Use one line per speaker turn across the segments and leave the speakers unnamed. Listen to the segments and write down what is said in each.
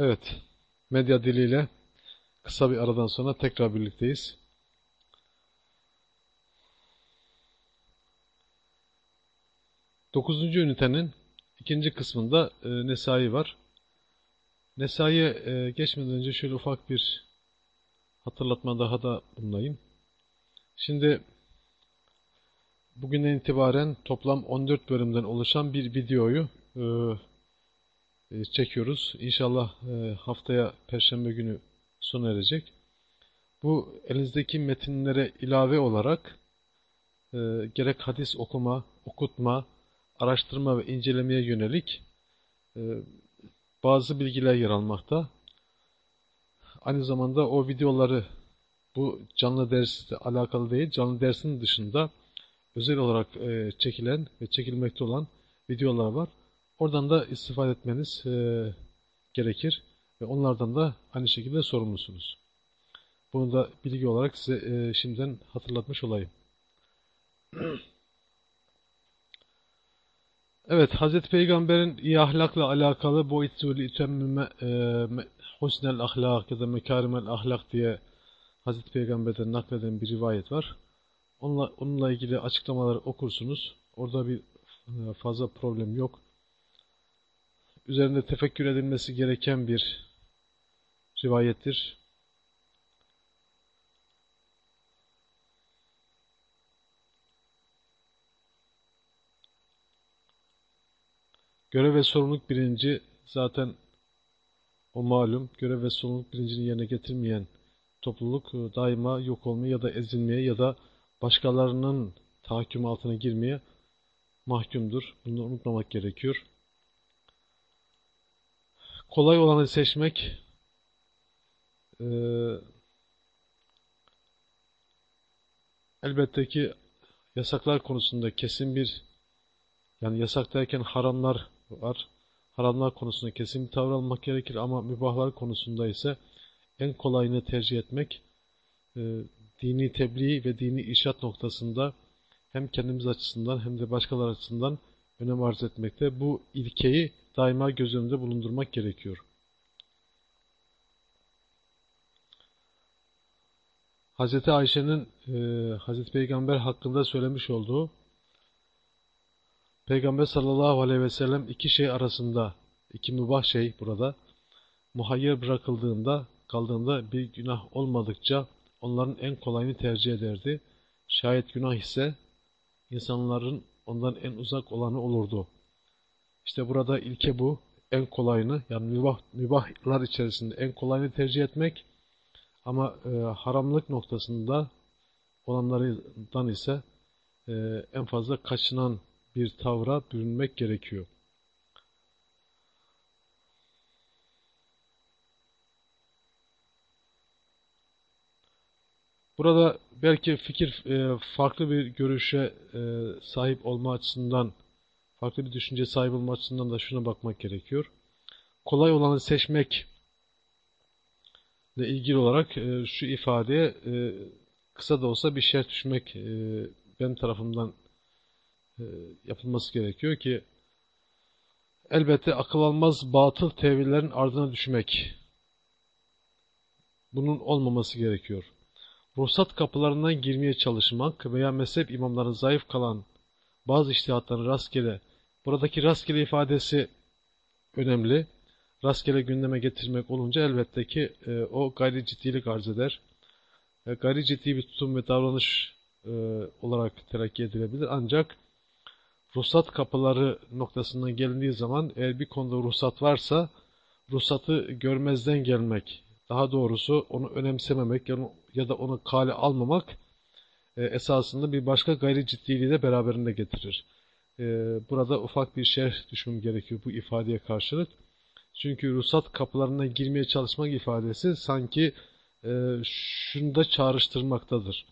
Evet, medya diliyle kısa bir aradan sonra tekrar birlikteyiz. Dokuzuncu ünitenin ikinci kısmında e, Nesai var. Nesai'ye e, geçmeden önce şöyle ufak bir hatırlatma daha da bulunayım. Şimdi bugünden itibaren toplam 14 bölümden oluşan bir videoyu e, çekiyoruz. İnşallah e, haftaya Perşembe günü sona erecek. Bu elinizdeki metinlere ilave olarak e, gerek hadis okuma, okutma, araştırma ve incelemeye yönelik bazı bilgiler yer almakta. Aynı zamanda o videoları bu canlı dersle alakalı değil, canlı dersin dışında özel olarak çekilen ve çekilmekte olan videolar var. Oradan da istifade etmeniz e, gerekir ve onlardan da aynı şekilde sorumlusunuz. Bunu da bilgi olarak size e, şimdiden hatırlatmış olayım. Evet, Hz. Peygamber'in iyi ahlakla alakalı bu itsulü itemmime e, husnel ahlak ya da mekarimel ahlak diye Hz. Peygamber'den nakleden bir rivayet var. Onunla, onunla ilgili açıklamaları okursunuz. Orada bir e, fazla problem yok üzerinde tefekkür edilmesi gereken bir rivayettir. Görev ve sorumluluk birinci zaten o malum görev ve sorumluluk bilincini yerine getirmeyen topluluk e, daima yok olmaya ya da ezilmeye ya da başkalarının tahakküm altına girmeye mahkumdur. Bunu unutmamak gerekiyor kolay olanı seçmek e, elbette ki yasaklar konusunda kesin bir yani yasak derken haramlar var. Haramlar konusunda kesin bir tavır almak gerekir ama mübahlar konusunda ise en kolayını tercih etmek e, dini tebliğ ve dini işat noktasında hem kendimiz açısından hem de başkaları açısından önem arz etmekte. Bu ilkeyi daima göz önünde bulundurmak gerekiyor. Hz. Ayşe'nin e, Hz. Peygamber hakkında söylemiş olduğu Peygamber sallallahu aleyhi ve sellem iki şey arasında, iki mübah şey burada, muhayyer bırakıldığında, kaldığında bir günah olmadıkça onların en kolayını tercih ederdi. Şayet günah ise insanların ondan en uzak olanı olurdu. İşte burada ilke bu. En kolayını yani mübah, mübahlar içerisinde en kolayını tercih etmek ama e, haramlık noktasında olanlardan ise e, en fazla kaçınan bir tavra bürünmek gerekiyor. Burada belki fikir e, farklı bir görüşe e, sahip olma açısından farklı bir düşünce sahip olma açısından da şuna bakmak gerekiyor. Kolay olanı seçmek ile ilgili olarak e, şu ifadeye e, kısa da olsa bir şerh düşmek e, benim tarafımdan e, yapılması gerekiyor ki elbette akıl almaz batıl tevillerin ardına düşmek bunun olmaması gerekiyor. Ruhsat kapılarından girmeye çalışmak veya mezhep imamların zayıf kalan bazı iştihatları rastgele Buradaki rastgele ifadesi önemli. Rastgele gündeme getirmek olunca elbette ki e, o gayri ciddilik arz eder. E, gayri ciddi bir tutum ve davranış e, olarak terakki edilebilir. Ancak ruhsat kapıları noktasından gelindiği zaman eğer bir konuda ruhsat varsa ruhsatı görmezden gelmek, daha doğrusu onu önemsememek ya da onu kale almamak e, esasında bir başka gayri ciddiliği de beraberinde getirir e, burada ufak bir şerh düşmem gerekiyor bu ifadeye karşılık. Çünkü ruhsat kapılarına girmeye çalışmak ifadesi sanki e, şunu da çağrıştırmaktadır.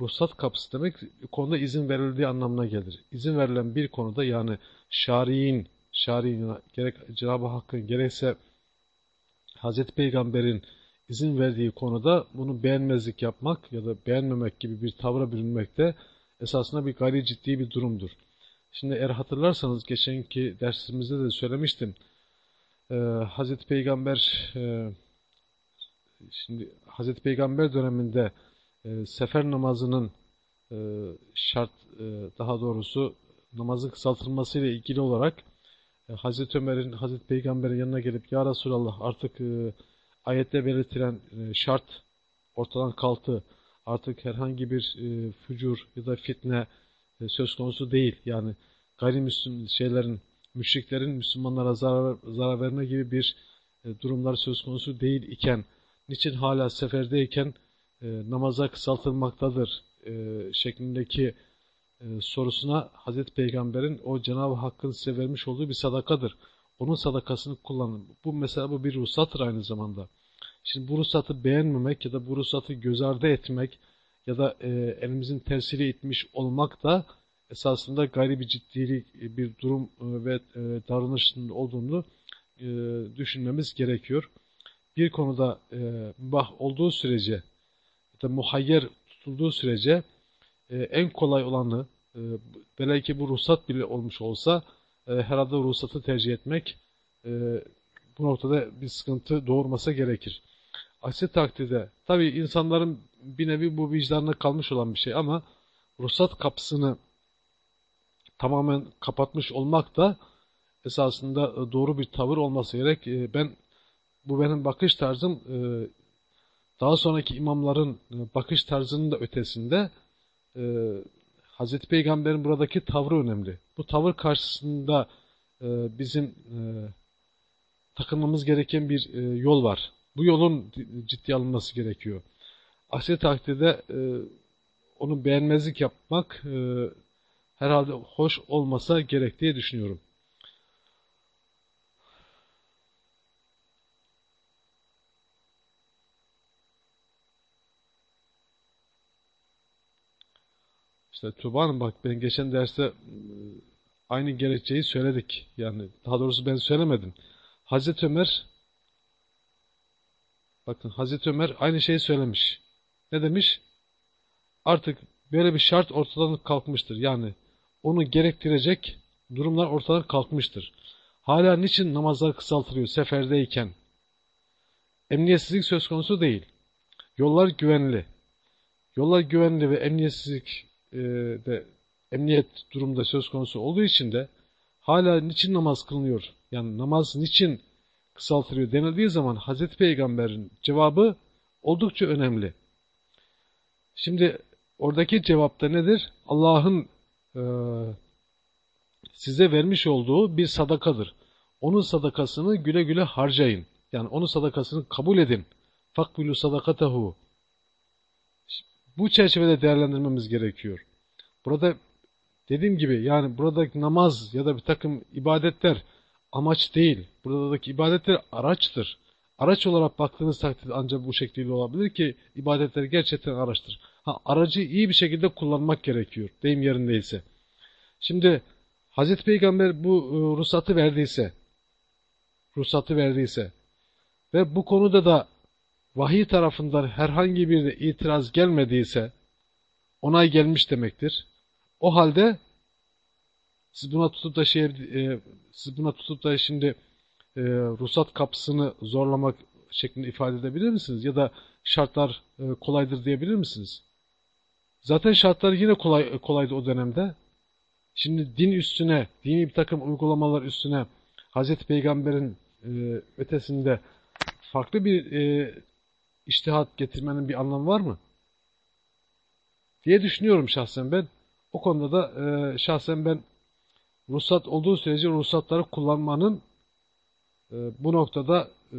Ruhsat kapısı demek konuda izin verildiği anlamına gelir. İzin verilen bir konuda yani şari'in, şari'in gerek Cenab-ı Hakk'ın gerekse Hazreti Peygamber'in izin verdiği konuda bunu beğenmezlik yapmak ya da beğenmemek gibi bir tavra bürünmek de esasında bir gayri ciddi bir durumdur. Şimdi eğer hatırlarsanız geçenki dersimizde de söylemiştim. e, Hazreti Peygamber e, şimdi Hazreti Peygamber döneminde e, sefer namazının e, şart e, daha doğrusu namazın kısaltılması ile ilgili olarak e, Hazreti Ömer'in Hazreti Peygamber'in yanına gelip Ya Resulallah artık e, ayette belirtilen e, şart ortadan kalktı. Artık herhangi bir e, fücur ya da fitne e, söz konusu değil. Yani gayrimüslim şeylerin, müşriklerin Müslümanlara zarar, zarar verme gibi bir durumlar söz konusu değil iken, niçin hala seferdeyken namaza kısaltılmaktadır şeklindeki sorusuna Hazreti Peygamber'in o Cenab-ı Hakk'ın size vermiş olduğu bir sadakadır. Onun sadakasını kullanın. Bu mesela bu bir ruhsattır aynı zamanda. Şimdi bu ruhsatı beğenmemek ya da bu ruhsatı göz ardı etmek ya da e, elimizin tersiyle itmiş olmak da esasında gayri bir ciddilik e, bir durum e, ve e, davranışın olduğunu e, düşünmemiz gerekiyor. Bir konuda e, mübah olduğu sürece ya da muhayyer tutulduğu sürece e, en kolay olanı e, belki bu ruhsat bile olmuş olsa e, herhalde ruhsatı tercih etmek e, bu noktada bir sıkıntı doğurmasa gerekir. Aksi takdirde tabi insanların bir nevi bu vicdanına kalmış olan bir şey ama ruhsat kapısını tamamen kapatmış olmak da esasında e, doğru bir tavır olması gerek. E, ben bu benim bakış tarzım e, daha sonraki imamların bakış tarzının da ötesinde Hazreti Peygamber'in buradaki tavrı önemli. Bu tavır karşısında bizim takılmamız gereken bir yol var. Bu yolun ciddi alınması gerekiyor. Aksi takdirde onu beğenmezlik yapmak herhalde hoş olmasa gerek diye düşünüyorum. İşte Tuba Hanım bak ben geçen derste ıı, aynı gerekçeyi söyledik. Yani daha doğrusu ben söylemedim. Hazreti Ömer bakın Hazreti Ömer aynı şeyi söylemiş. Ne demiş? Artık böyle bir şart ortadan kalkmıştır. Yani onu gerektirecek durumlar ortadan kalkmıştır. Hala niçin namazlar kısaltılıyor seferdeyken? Emniyetsizlik söz konusu değil. Yollar güvenli. Yollar güvenli ve emniyetsizlik e, de emniyet durumda söz konusu olduğu için de hala niçin namaz kılınıyor? Yani namaz niçin kısaltılıyor denildiği zaman Hazreti Peygamber'in cevabı oldukça önemli. Şimdi oradaki cevapta nedir? Allah'ın e, size vermiş olduğu bir sadakadır. Onun sadakasını güle güle harcayın. Yani onun sadakasını kabul edin. Fakbulu sadakatehu. Bu çerçevede değerlendirmemiz gerekiyor. Burada dediğim gibi yani buradaki namaz ya da bir takım ibadetler amaç değil. Buradaki ibadetler araçtır. Araç olarak baktığınız takdirde ancak bu şekilde olabilir ki ibadetler gerçekten araçtır. Ha, aracı iyi bir şekilde kullanmak gerekiyor. Deyim yerindeyse. Şimdi Hazreti Peygamber bu e, ruhsatı verdiyse ruhsatı verdiyse ve bu konuda da vahiy tarafından herhangi bir itiraz gelmediyse onay gelmiş demektir. O halde siz buna tutup da şey e, siz buna tutup da şimdi e, ruhsat kapısını zorlamak şeklinde ifade edebilir misiniz? Ya da şartlar e, kolaydır diyebilir misiniz? Zaten şartlar yine kolay kolaydı o dönemde. Şimdi din üstüne, dini bir takım uygulamalar üstüne Hazreti Peygamber'in e, ötesinde farklı bir e, iştihat getirmenin bir anlamı var mı? Diye düşünüyorum şahsen ben. O konuda da e, şahsen ben ruhsat olduğu sürece ruhsatları kullanmanın e, bu noktada e,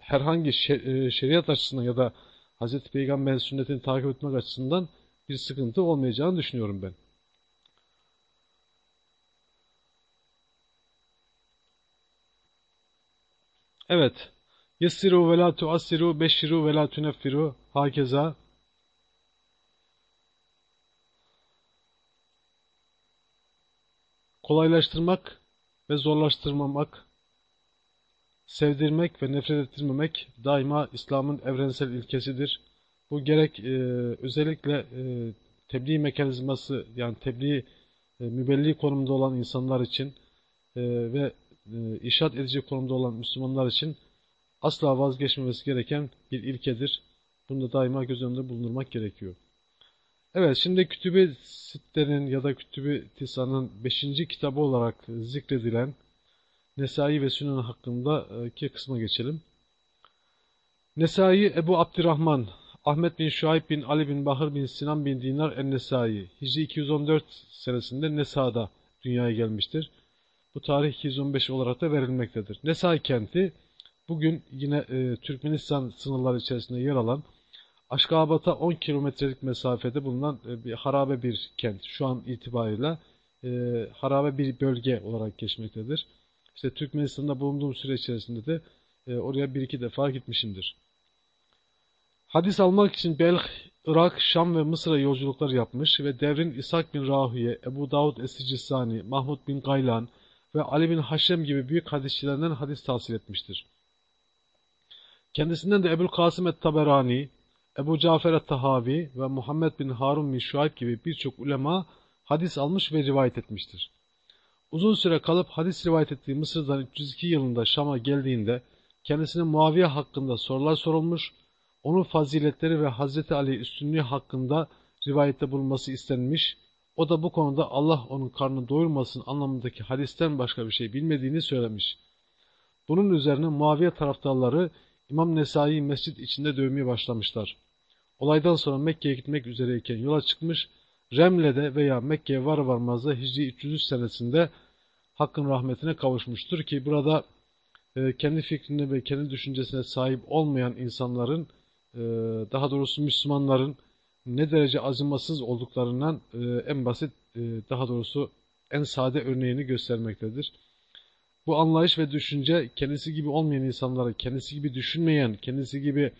herhangi e, şeriat açısından ya da Hz. Peygamber'in sünnetini takip etmek açısından bir sıkıntı olmayacağını düşünüyorum ben. Evet. Yessiru ve la tuassiru, beşşiru ve la tuneffiru. Hakeza. Kolaylaştırmak ve zorlaştırmamak, sevdirmek ve nefret ettirmemek daima İslam'ın evrensel ilkesidir. Bu gerek e, özellikle e, tebliğ mekanizması yani tebliğ e, mübelli konumda olan insanlar için e, ve e, işaret edici konumda olan Müslümanlar için asla vazgeçmemesi gereken bir ilkedir. Bunu da daima göz önünde bulundurmak gerekiyor. Evet şimdi Kütüb-i Sitte'nin ya da Kütüb-i Tisa'nın 5. kitabı olarak zikredilen Nesai ve Sünan hakkındaki kısma geçelim. Nesai Ebu Abdurrahman, Ahmet bin Şuayb bin Ali bin Bahır bin Sinan bin Dinar en-Nesai, Hicri 214 senesinde Nesa'da dünyaya gelmiştir. Bu tarih 215 olarak da verilmektedir. Nesai kenti, bugün yine e, Türkmenistan sınırları içerisinde yer alan, Aşkabat'a 10 kilometrelik mesafede bulunan e, bir harabe bir kent. Şu an itibariyle e, harabe bir bölge olarak geçmektedir. İşte Türkmenistan'da bulunduğum süre içerisinde de e, oraya bir iki defa gitmişimdir. Hadis almak için Belh, Irak, Şam ve Mısır'a yolculuklar yapmış ve devrin İshak bin Rahuye, Ebu Davud Es-Sicistani, Mahmud bin Gaylan ve Ali bin Haşem gibi büyük hadisçilerinden hadis tahsil etmiştir. Kendisinden de Ebul Kasım et-Taberani, Ebu Cafer et-Tahavi ve Muhammed bin Harun bin Şuayb gibi birçok ulema hadis almış ve rivayet etmiştir. Uzun süre kalıp hadis rivayet ettiği Mısır'dan 302 yılında Şam'a geldiğinde kendisine Muaviye hakkında sorular sorulmuş, onun faziletleri ve Hazreti Ali üstünlüğü hakkında rivayette bulunması istenmiş, o da bu konuda Allah onun karnını doyurmasın anlamındaki hadisten başka bir şey bilmediğini söylemiş. Bunun üzerine Muaviye taraftarları İmam Nesai'yi mescit içinde dövmeye başlamışlar. Olaydan sonra Mekke'ye gitmek üzereyken yola çıkmış, Remle'de veya Mekke'ye var varmazda Hicri 303 senesinde Hakkın rahmetine kavuşmuştur ki burada e, kendi fikrine ve kendi düşüncesine sahip olmayan insanların, e, daha doğrusu Müslümanların ne derece acımasız olduklarından e, en basit, e, daha doğrusu en sade örneğini göstermektedir. Bu anlayış ve düşünce kendisi gibi olmayan insanları, kendisi gibi düşünmeyen, kendisi gibi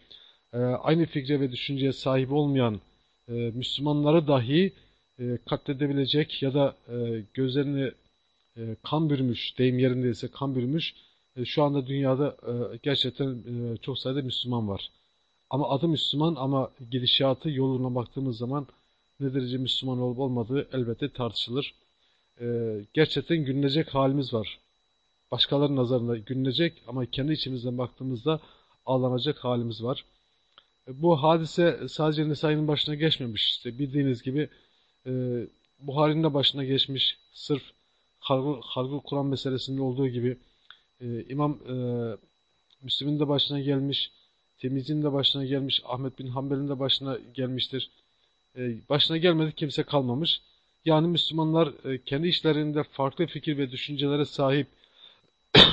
e, aynı fikre ve düşünceye sahip olmayan e, Müslümanları dahi e, katledebilecek ya da e, gözlerini e, kan bürümüş, deyim yerindeyse kan bürümüş, e, şu anda dünyada e, gerçekten e, çok sayıda Müslüman var. Ama adı Müslüman ama gidişatı yoluna baktığımız zaman ne derece Müslüman olup olmadığı elbette tartışılır. E, gerçekten gülünecek halimiz var. Başkalarının nazarında gülünecek ama kendi içimizden baktığımızda ağlanacak halimiz var. E, bu hadise sadece Nisa'nın başına geçmemiş. İşte bildiğiniz gibi e, Buhari'nin de başına geçmiş. Sırf halkı Kur'an meselesinde olduğu gibi e, İmam e, Müslim'in de başına gelmiş. Temiz'in de başına gelmiş. Ahmet bin Hanbel'in de başına gelmiştir. E, başına gelmedi kimse kalmamış. Yani Müslümanlar e, kendi işlerinde farklı fikir ve düşüncelere sahip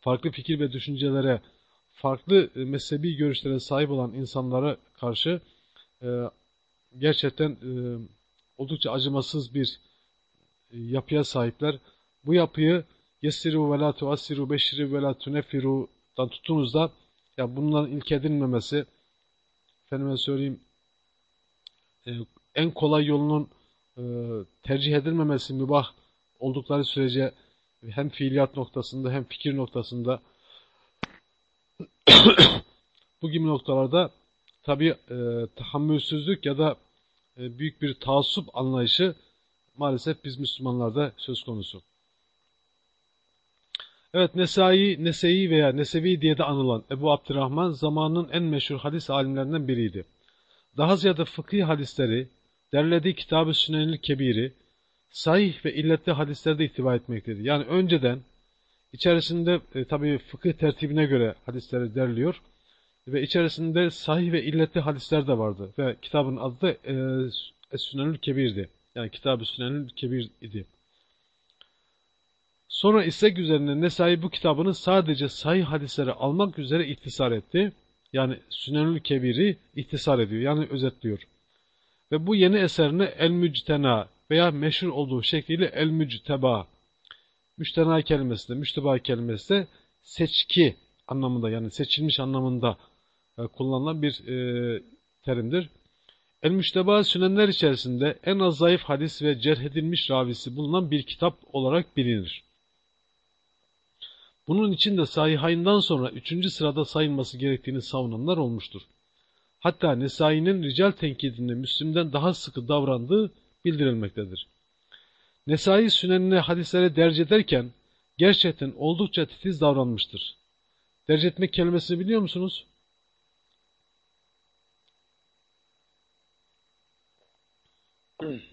farklı fikir ve düşüncelere farklı e, mezhebi görüşlere sahip olan insanlara karşı e, gerçekten e, oldukça acımasız bir e, yapıya sahipler. Bu yapıyı yesiru ve la tuassiru beşri ve la tunefiru'dan tutunuz ya bunların ilk edilmemesi efendime söyleyeyim e, en kolay yolunun e, tercih edilmemesi mübah oldukları sürece hem fiiliyat noktasında hem fikir noktasında bu gibi noktalarda tabi e, tahammülsüzlük ya da e, büyük bir taassup anlayışı maalesef biz Müslümanlarda söz konusu. Evet Nesai, Nese'i veya Nesevi diye de anılan Ebu Abdurrahman zamanının en meşhur hadis alimlerinden biriydi. Daha ziyade fıkhi hadisleri, derlediği Kitab-ı Sünenil Kebiri, sahih ve illetli hadislerde ihtiva etmektedir. Yani önceden içerisinde e, tabi fıkıh tertibine göre hadisleri derliyor ve içerisinde sahih ve illetli hadisler de vardı ve kitabın adı da e, Es-Sünenül Kebir'di. Yani Kitab-ı Sünenül Kebir idi. Sonra istek üzerine Nesai bu kitabını sadece sahih hadisleri almak üzere ihtisar etti. Yani Sünenül Kebir'i ihtisar ediyor. Yani özetliyor. Ve bu yeni eserine El-Müctena veya meşhur olduğu şekliyle El-Mücteba. Müştena kelimesi de, müşteba kelimesi de seçki anlamında yani seçilmiş anlamında e, kullanılan bir e, terimdir. El-Müşteba sünenler içerisinde en az zayıf hadis ve cerh edilmiş ravisi bulunan bir kitap olarak bilinir. Bunun için de sahihayndan sonra üçüncü sırada sayılması gerektiğini savunanlar olmuştur. Hatta Nesai'nin rical tenkidinde Müslim'den daha sıkı davrandığı bildirilmektedir. Nesai sünenine hadislere derc ederken gerçekten oldukça titiz davranmıştır. Derc etmek kelimesini biliyor musunuz?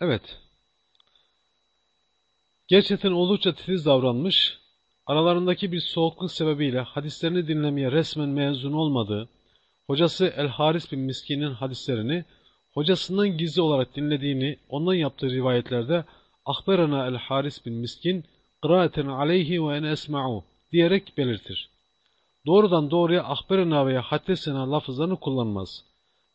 Evet. Gerçekten oldukça titiz davranmış, aralarındaki bir soğukluk sebebiyle hadislerini dinlemeye resmen mezun olmadığı, hocası El-Haris bin Miskin'in hadislerini hocasından gizli olarak dinlediğini ondan yaptığı rivayetlerde Ahberana El-Haris bin Miskin kıraaten aleyhi ve en esma'u diyerek belirtir. Doğrudan doğruya ahberana veya haddesena lafızlarını kullanmaz.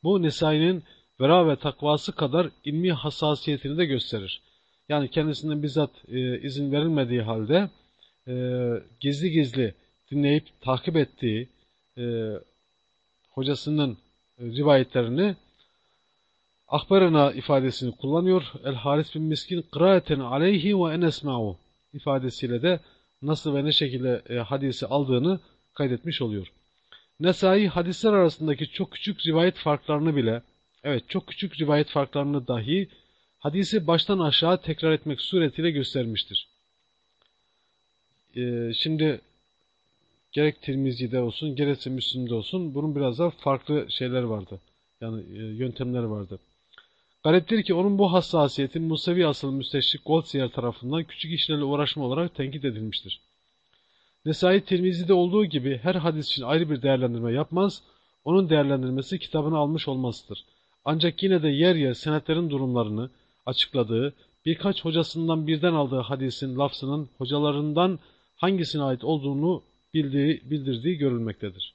Bu Nesai'nin vera ve takvası kadar ilmi hassasiyetini de gösterir. Yani kendisinden bizzat e, izin verilmediği halde e, gizli gizli dinleyip takip ettiği e, hocasının e, rivayetlerini ahbarana ifadesini kullanıyor. El Haris bin Miskin kıraaten aleyhi ve en esma'u ifadesiyle de nasıl ve ne şekilde e, hadisi aldığını kaydetmiş oluyor. Nesai hadisler arasındaki çok küçük rivayet farklarını bile Evet çok küçük rivayet farklarını dahi hadisi baştan aşağı tekrar etmek suretiyle göstermiştir. Ee, şimdi gerek Tirmizi'de olsun gerekse Müslim'de olsun bunun biraz daha farklı şeyler vardı. Yani e, yöntemler vardı. Gariptir ki onun bu hassasiyeti Musevi asıl müsteşrik Goldziyer tarafından küçük işlerle uğraşma olarak tenkit edilmiştir. Nesai Tirmizi'de olduğu gibi her hadis için ayrı bir değerlendirme yapmaz, onun değerlendirmesi kitabını almış olmasıdır. Ancak yine de yer yer senetlerin durumlarını açıkladığı, birkaç hocasından birden aldığı hadisin lafzının hocalarından hangisine ait olduğunu bildiği, bildirdiği görülmektedir.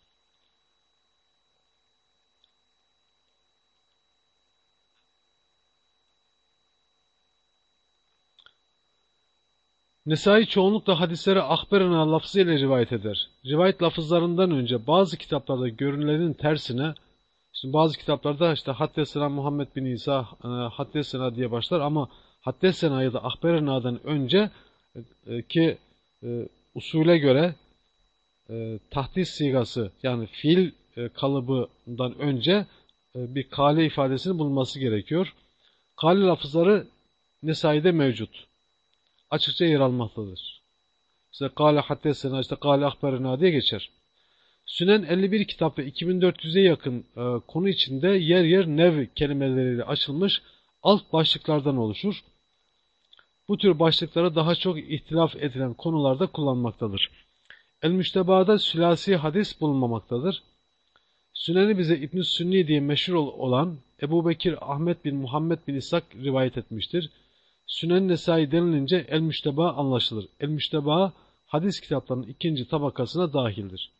Nesai çoğunlukla hadisleri ahberena lafzıyla rivayet eder. Rivayet lafızlarından önce bazı kitaplarda görünülenin tersine Şimdi bazı kitaplarda işte Haddesena Muhammed bin İsa e, Haddesena diye başlar ama Haddesena ya da Ahberena'dan önce e, ki e, usule göre e, tahdis sigası yani fiil e, kalıbından önce e, bir kale ifadesini bulması gerekiyor. Kale lafızları Nesai'de mevcut. Açıkça yer almaktadır. İşte kale haddesena işte kale ahberena diye geçer. Sünen 51 kitap ve 2400'e yakın e, konu içinde yer yer nev kelimeleriyle açılmış alt başlıklardan oluşur. Bu tür başlıklara daha çok ihtilaf edilen konularda kullanmaktadır. El-Müşteba'da sülasi hadis bulunmamaktadır. Süneni bize İbn Sünni diye meşhur olan Ebu Bekir Ahmet bin Muhammed bin İshak rivayet etmiştir. Sünen Nesai denilince El-Müşteba anlaşılır. El-Müşteba hadis kitaplarının ikinci tabakasına dahildir.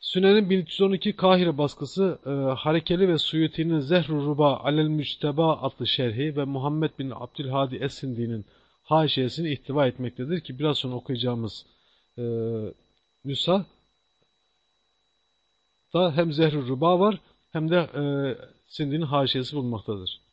Sünen'in 1312 Kahire baskısı e, Harekeli ve Suyuti'nin Zehr-ü Ruba Alel Müçteba adlı şerhi ve Muhammed bin Abdülhadi Es-Sindi'nin haşiyesini ihtiva etmektedir ki biraz sonra okuyacağımız e, nüsa da hem Zehr-ü Ruba var hem de e, Sindi'nin haşiyesi bulunmaktadır.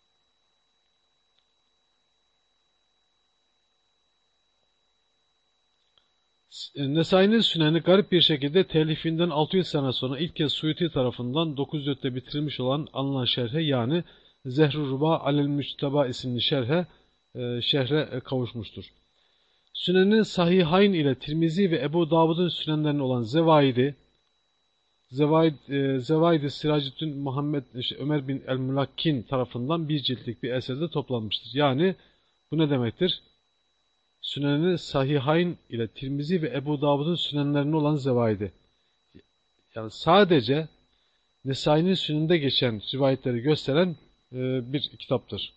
Nesai'nin Sünen'i garip bir şekilde telifinden 600 sene sonra ilk kez Suyuti tarafından 904'te bitirilmiş olan alınan şerhe yani Zehr-ü Ruba Alel Müçteba isimli şerhe, e, şehre kavuşmuştur. Sünen'in Sahihayn ile Tirmizi ve Ebu Davud'un sünenlerinin olan Zevaid'i, Zevaid, e, Zevaid-i Siracüddin Muhammed işte Ömer bin el-Mulakkin tarafından bir ciltlik bir eserde toplanmıştır. Yani bu ne demektir? Sünen'i Sahihayn ile Tirmizi ve Ebu Davud'un sünenlerine olan zevaidi. Yani sadece Nesai'nin sününde geçen rivayetleri gösteren e, bir kitaptır.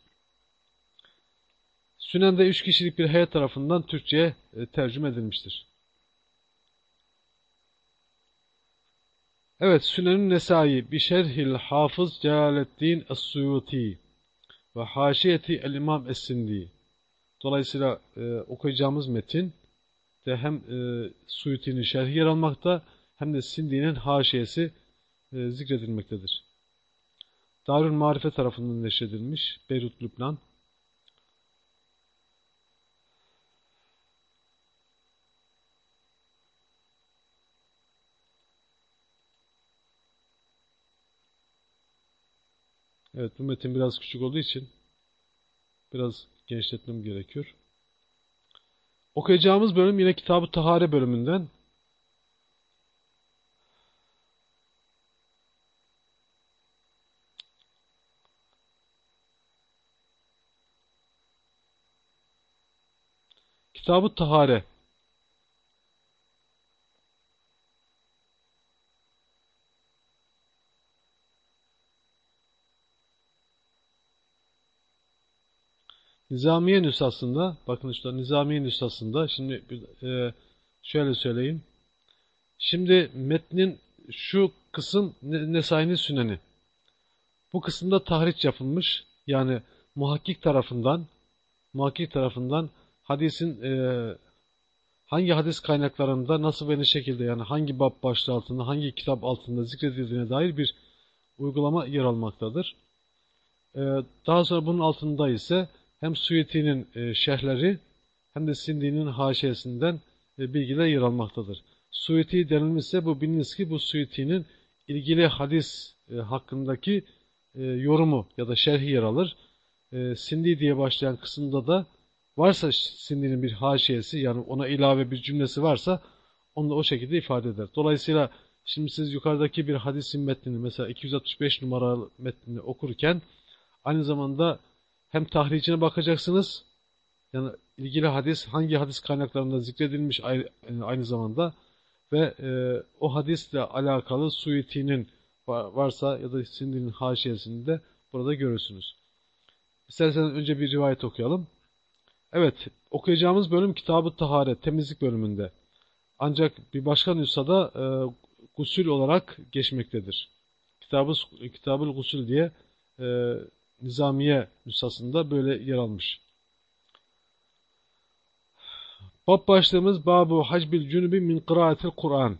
Sünen'de üç kişilik bir heyet tarafından Türkçe'ye e, tercüme edilmiştir. Evet, Sünen'in Nesai, Bişerhil Hafız Celaleddin Es-Suyuti. ve haşiyeti el-İmam Es-Sindi. Dolayısıyla e, okuyacağımız metin de hem e, Suyuti'nin şerhi yer almakta hem de Sindi'nin haşiyesi e, zikredilmektedir. Darül Marife tarafından neşredilmiş Beyrut, Lübnan. Evet bu metin biraz küçük olduğu için biraz genişletmem gerekiyor. Okuyacağımız bölüm yine Kitab-ı Tahare bölümünden. Kitab-ı Tahare Nizamiye nüshasında, bakın işte Nizamiye nüshasında, şimdi e, şöyle söyleyeyim. Şimdi metnin şu kısım Nesai'nin süneni. Bu kısımda tahriç yapılmış. Yani muhakkik tarafından muhakkik tarafından hadisin e, hangi hadis kaynaklarında nasıl ve ne şekilde yani hangi bab başlığı altında hangi kitap altında zikredildiğine dair bir uygulama yer almaktadır. E, daha sonra bunun altında ise hem Suyuti'nin e, şerhleri hem de Sindi'nin haşiyesinden e, bilgiler yer almaktadır. Suyuti denilmişse bu biliniz ki bu Suyuti'nin ilgili hadis e, hakkındaki e, yorumu ya da şerhi yer alır. E, Sindi diye başlayan kısımda da varsa Sindi'nin bir haşiyesi yani ona ilave bir cümlesi varsa onu da o şekilde ifade eder. Dolayısıyla şimdi siz yukarıdaki bir hadisin metnini mesela 265 numaralı metnini okurken aynı zamanda hem tahricine bakacaksınız. Yani ilgili hadis hangi hadis kaynaklarında zikredilmiş aynı zamanda ve e, o hadisle alakalı Suyuti'nin varsa ya da Sindi'nin haşiyesinde burada görürsünüz. İsterseniz önce bir rivayet okuyalım. Evet, okuyacağımız bölüm Kitab-ı Taharet, temizlik bölümünde. Ancak bir başka nüshada e, gusül olarak geçmektedir. Kitab-ı Kitab Gusül diye e, Nizamiye nüshasında böyle yer almış. Bab başlığımız Babu Hacbil Cünubi min Kıraatil Kur'an.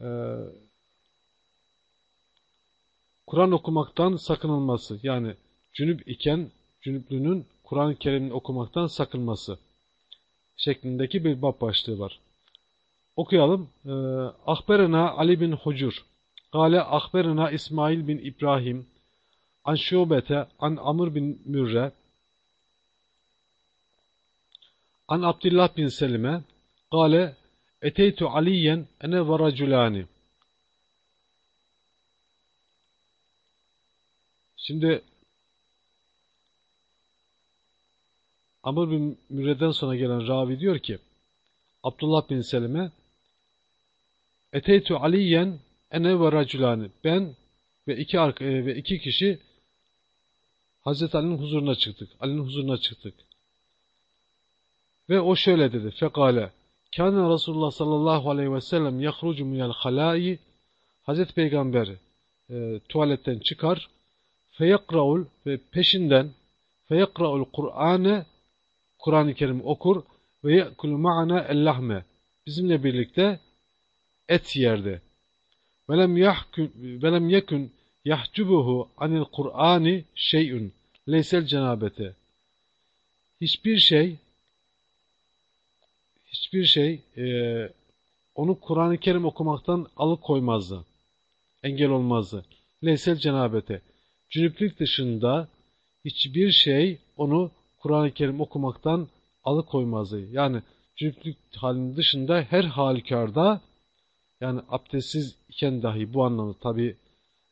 Ee, Kur'an okumaktan sakınılması. Yani cünüp iken cünüplünün Kur'an-ı Kerim'i okumaktan sakınması şeklindeki bir bab başlığı var. Okuyalım. Ee, Ahberena Ali bin Hucur. Gale Ahberena İsmail bin İbrahim. An Şubete, an Amr bin Mürre, an Abdullah bin Selime, Gale, Eteytu Aliyen ene ve raculani. Şimdi Amr bin Mürre'den sonra gelen ravi diyor ki Abdullah bin Selime Eteytu Aliyen ene ve raculani. Ben ve iki, ve iki kişi Hazreti Ali'nin huzuruna çıktık. Ali'nin huzuruna çıktık. Ve o şöyle dedi. Fekale. Kâne Resulullah sallallahu aleyhi ve sellem yahrucu minel halâi Hazreti Peygamber e, tuvaletten çıkar. Feyakraul ve peşinden feyakraul Kur'an'ı Kur'an-ı Kerim okur ve ye'kulu ma'ana ellahme bizimle birlikte et yerdi. Velem yahkun velem yekun yahcubuhu anil Kur'ani şey'ün leysel cenabete. Hiçbir şey hiçbir şey e, onu Kur'an-ı Kerim okumaktan alıkoymazdı. Engel olmazdı. Leysel cenabete. Cünüplük dışında hiçbir şey onu Kur'an-ı Kerim okumaktan alıkoymazdı. Yani cünüplük halinin dışında her halükarda yani abdestsiz iken dahi bu anlamda tabi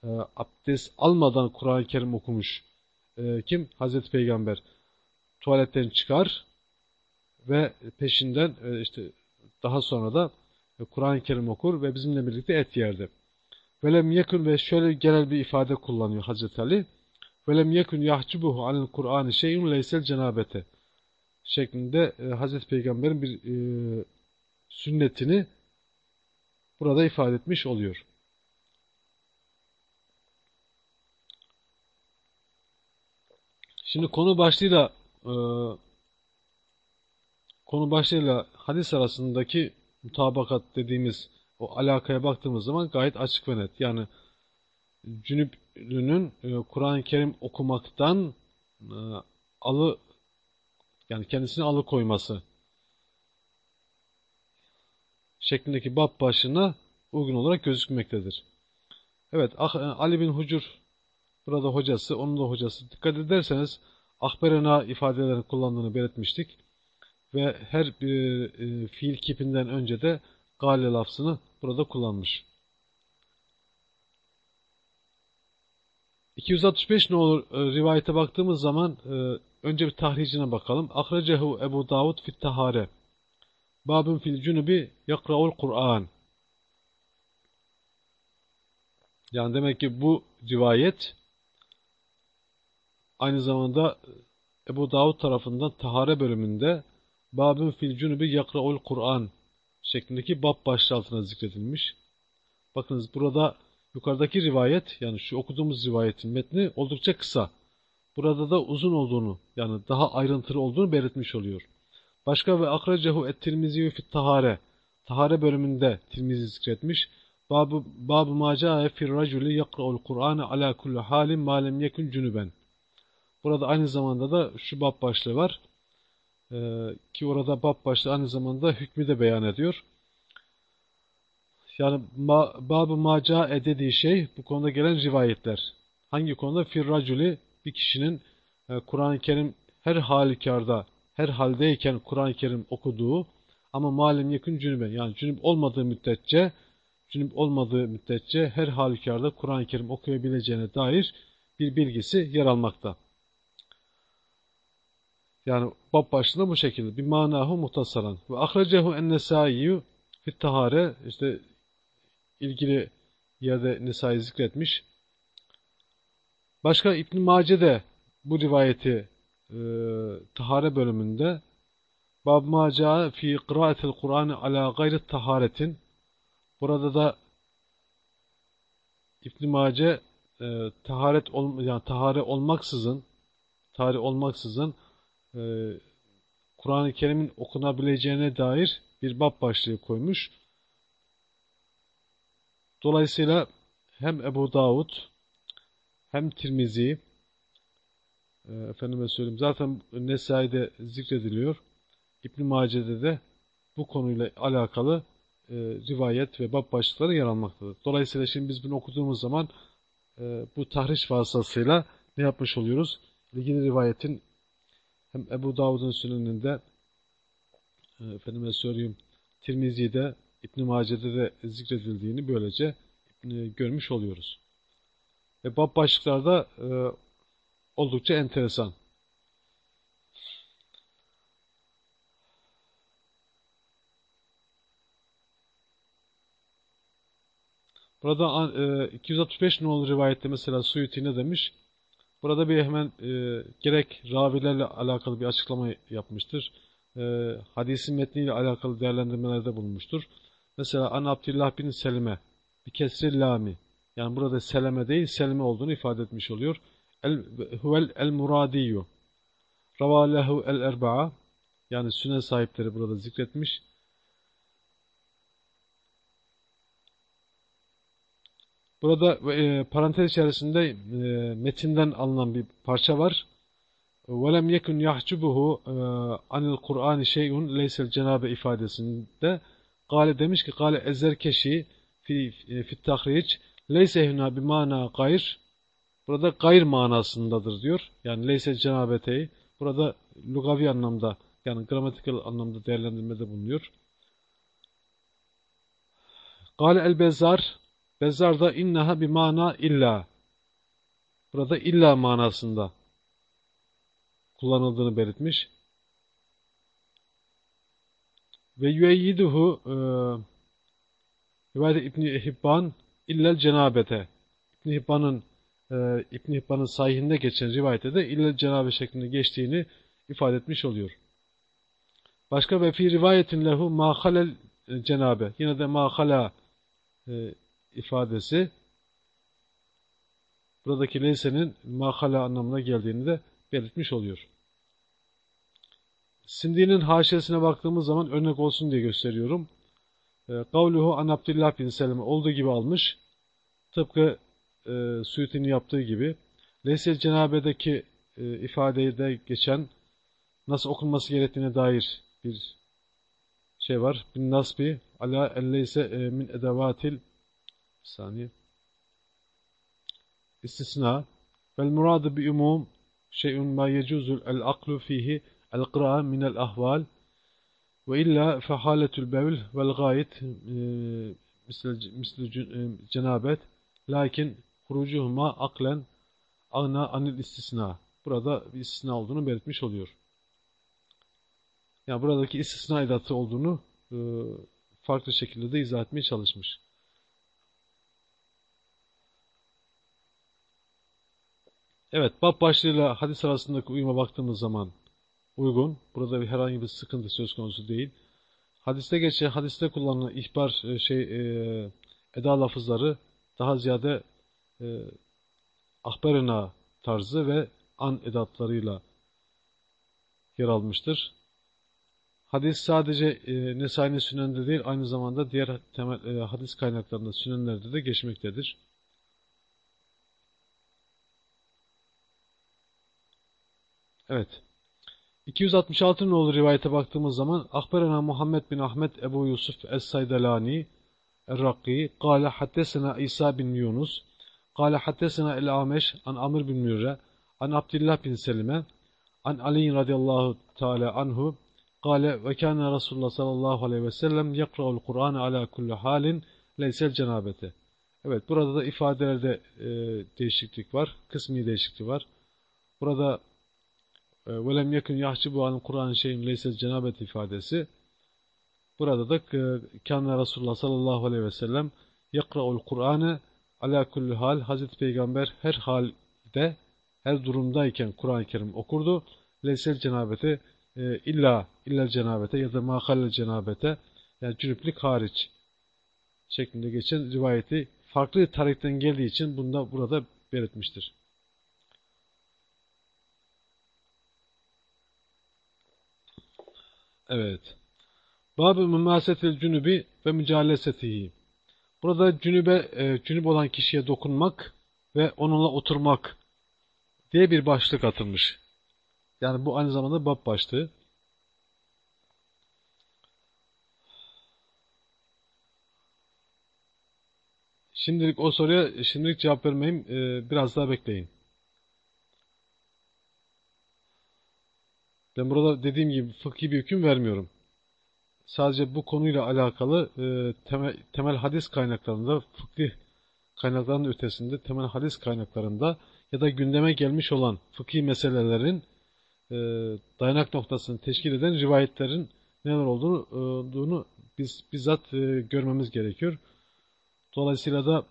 e, abdest almadan Kur'an-ı Kerim okumuş e, kim? Hazreti Peygamber tuvaletten çıkar ve peşinden e, işte daha sonra da e, Kur'an-ı Kerim okur ve bizimle birlikte et yerdi. Velem yekun ve şöyle genel bir ifade kullanıyor Hazreti Ali. Velem yekun yahcubuhu anil Kur'anı şeyun leysel cenabete şeklinde e, Hazreti Peygamber'in bir sünnetini burada ifade etmiş oluyor. Şimdi konu başlığıyla e, konu başlığıyla hadis arasındaki mutabakat dediğimiz o alakaya baktığımız zaman gayet açık ve net. Yani cünüplünün e, Kur'an-ı Kerim okumaktan e, alı yani kendisini alıkoyması şeklindeki bab başına uygun olarak gözükmektedir. Evet ah, Ali bin Hucur burada hocası, onun da hocası. Dikkat ederseniz ahberena ifadelerini kullandığını belirtmiştik. Ve her bir e, fiil kipinden önce de gale lafzını burada kullanmış. 265 ne olur e, rivayete baktığımız zaman e, önce bir tahricine bakalım. Ahrecehu Ebu Davud fit tahare. Babun fil cunubi yakra'ul Kur'an. Yani demek ki bu rivayet aynı zamanda Ebu Davud tarafından tahare bölümünde Babun fil cunubi yakra'ul Kur'an şeklindeki bab başlığı altına zikredilmiş. Bakınız burada yukarıdaki rivayet yani şu okuduğumuz rivayetin metni oldukça kısa. Burada da uzun olduğunu yani daha ayrıntılı olduğunu belirtmiş oluyor. Başka ve akracehu et-Tirmizi fit tahare. Tahare bölümünde Tirmizi zikretmiş. Babu babu ma ca'e fir raculi yakra'ul Kur'ane ala kulli halin ma lem yekun cunuben. Burada aynı zamanda da şu bab başlığı var. Ee, ki orada bab başlığı aynı zamanda hükmü de beyan ediyor. Yani ma, bab-ı maca dediği şey bu konuda gelen rivayetler. Hangi konuda? Firraculi bir kişinin e, Kur'an-ı Kerim her halükarda, her haldeyken Kur'an-ı Kerim okuduğu ama malum yakın cünübe yani cünüp olmadığı müddetçe cünüp olmadığı müddetçe her halükarda Kur'an-ı Kerim okuyabileceğine dair bir bilgisi yer almakta. Yani bab başlığında bu şekilde. Bir manahu muhtasaran. Ve ahrecehu en-nesaiyyü fit tahare işte ilgili yerde Nesai zikretmiş. Başka İbn Mace de bu rivayeti e, tahare bölümünde Bab maca fi kıraatil Kur'an ala gayri taharetin burada da İbn Mace e, taharet ol, yani tahare olmaksızın tahare olmaksızın e, Kur'an-ı Kerim'in okunabileceğine dair bir bab başlığı koymuş. Dolayısıyla hem Ebu Davud hem Tirmizi e, efendime söyleyeyim zaten Nesai'de zikrediliyor. İbn Mace'de de bu konuyla alakalı e, rivayet ve bab başlıkları yer almaktadır. Dolayısıyla şimdi biz bunu okuduğumuz zaman e, bu tahriş vasıtasıyla ne yapmış oluyoruz? İlgili rivayetin hem Ebu Davud'un süneninde e, efendime söyleyeyim Tirmizi'de İbn Mace'de de zikredildiğini böylece e, görmüş oluyoruz. Ve bab başlıklarda e, oldukça enteresan. Burada e, 265 nolu rivayette mesela Suyuti ne demiş? Burada bir hemen e, gerek ravilerle alakalı bir açıklama yapmıştır. E, hadisin metniyle alakalı değerlendirmelerde bulunmuştur. Mesela An Abdullah bin Selime bir kesri lami yani burada seleme değil selime olduğunu ifade etmiş oluyor. El, huvel el muradiyyu ravalehu el erba'a yani süne sahipleri burada zikretmiş. Burada e, parantez içerisinde e, metinden alınan bir parça var. وَلَمْ يَكُنْ يَحْجُبُهُ anil Kur'an şeyun leysel cenabe ifadesinde Gale demiş ki Gale ezerkeşi fi, e, fi tahric leyse hüna bir mana gayr burada gayr manasındadır diyor. Yani leyse cenabetey burada lugavi anlamda yani gramatikal anlamda değerlendirmede bulunuyor. Gale el bezar bezar da innaha bir mana illa burada illa manasında kullanıldığını belirtmiş. Ve yüeyyiduhu e, Rivayet İbni Hibban illel cenabete. İbni Hibban'ın e, İbni Hibban'ın sahihinde geçen rivayette de illel cenabe şeklinde geçtiğini ifade etmiş oluyor. Başka ve fi rivayetin lehu ma halel cenabe. Yine de ma hala e, ifadesi buradaki leysenin ma hala anlamına geldiğini de belirtmiş oluyor. Sindi'nin haşiyesine baktığımız zaman örnek olsun diye gösteriyorum. E, Kavluhu an Abdullah bin Selim olduğu gibi almış. Tıpkı e, Suyuti'nin yaptığı gibi. Leysel Cenabe'deki e, ifadeyi de geçen nasıl okunması gerektiğine dair bir şey var. Bin nasbi ala elleyse e, min edevatil bir saniye istisna vel muradı bi umum şey'un ma yecuzul el aklu fihi el qira'a min el ahval ve illa fehaletul bevl vel gayet misli cenabet lakin hurucuhuma aklen ana anil istisna. Burada bir istisna olduğunu belirtmiş oluyor. Yani buradaki istisna edatı olduğunu e, farklı şekilde de izah etmeye çalışmış. Evet, bab başlığıyla hadis arasındaki uyuma baktığımız zaman uygun. Burada bir herhangi bir sıkıntı söz konusu değil. Hadiste geçen, hadiste kullanılan ihbar e, şey e, eda lafızları daha ziyade e, ahberina tarzı ve an edatlarıyla yer almıştır. Hadis sadece e, Nesai'nin süneninde değil, aynı zamanda diğer temel e, hadis kaynaklarında, sünenlerde de geçmektedir. Evet. 266 nolu rivayete baktığımız zaman Akberena Muhammed bin Ahmet Ebu Yusuf Es-Saydelani Er-Rakki Kale haddesena İsa bin Yunus Kale haddesena El-Ameş An Amr bin Mürre An Abdullah bin Selime An Ali radıyallahu teala anhu Kale ve kâne Resulullah sallallahu aleyhi ve sellem yakra'ul Kur'an ala kulli halin leysel cenabete. Evet burada da ifadelerde e, değişiklik var. Kısmi değişiklik var. Burada وَلَمْ يَكُنْ يَحْجِبُ عَنْ Kur'an şeyin leyse cenabet ifadesi. Burada da kâne Resulullah sallallahu aleyhi ve sellem yakra'ul Kur'an'ı ala kulli hal Hazreti Peygamber her halde her durumdayken Kur'an-ı Kerim okurdu. Leysel cenabete e, illa illa cenabete ya da makalle cenabete yani cünüplük hariç şeklinde geçen rivayeti farklı tarihten geldiği için bunda burada belirtmiştir. Evet. Bab-ı mümasetil cünübi ve mücalesetihi. Burada cünübe, e, cünüp olan kişiye dokunmak ve onunla oturmak diye bir başlık atılmış. Yani bu aynı zamanda bab başlığı. Şimdilik o soruya şimdilik cevap vermeyeyim. E, biraz daha bekleyin. Ben burada dediğim gibi fıkhi bir hüküm vermiyorum. Sadece bu konuyla alakalı e, temel, temel hadis kaynaklarında, fıkhi kaynakların ötesinde, temel hadis kaynaklarında ya da gündeme gelmiş olan fıkhi meselelerin e, dayanak noktasını teşkil eden rivayetlerin neler olduğunu, olduğunu biz bizzat e, görmemiz gerekiyor. Dolayısıyla da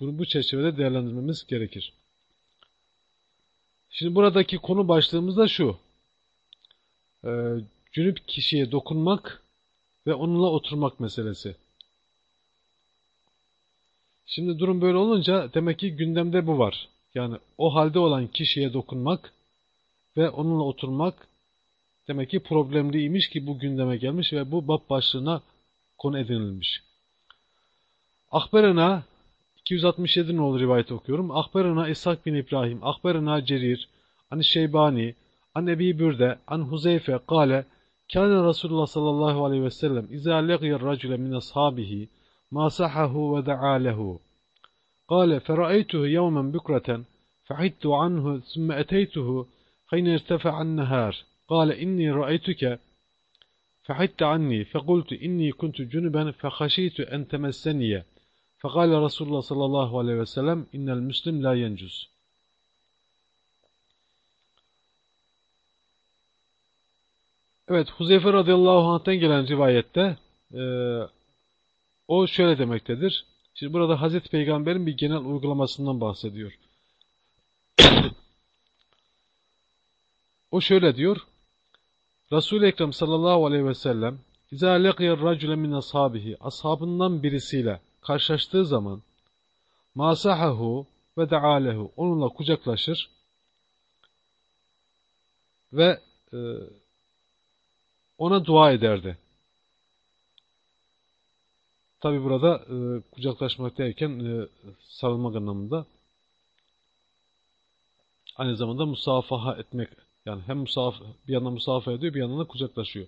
bunu bu çerçevede değerlendirmemiz gerekir. Şimdi buradaki konu başlığımız da şu e, cünüp kişiye dokunmak ve onunla oturmak meselesi. Şimdi durum böyle olunca demek ki gündemde bu var. Yani o halde olan kişiye dokunmak ve onunla oturmak demek ki problemliymiş ki bu gündeme gelmiş ve bu bab başlığına konu edinilmiş. Akberena 267 nolu rivayet okuyorum. Akberena İshak bin İbrahim, Akberena Cerir, Ani Şeybani, عن أبي بردة عن حذيفة قال كان رسول الله صلى الله عليه وسلم إذا لقي الرجل من أصحابه ما صحه ودعا له. قال فرأيته يوما بكرة فعدت عنه ثم أتيته حين ارتفع النهار. قال إني رأيتك فحدت عني. فقلت إني كنت جنبا فخشيت أن تمسني. فقال رسول الله صلى الله عليه وسلم إن المسلم لا ينجس. Evet, Huzeyfe radıyallahu anh'tan gelen rivayette e, o şöyle demektedir. Şimdi burada Hazreti Peygamber'in bir genel uygulamasından bahsediyor. o şöyle diyor. Resul-i Ekrem sallallahu aleyhi ve sellem İzâ leqiyar racule min ashabihi ashabından birisiyle karşılaştığı zaman masahahu ve daalehu onunla kucaklaşır ve e, ona dua ederdi. Tabi burada e, kucaklaşmak derken e, sarılmak anlamında aynı zamanda musafaha etmek yani hem musaf bir yandan musafaha ediyor bir yandan da kucaklaşıyor.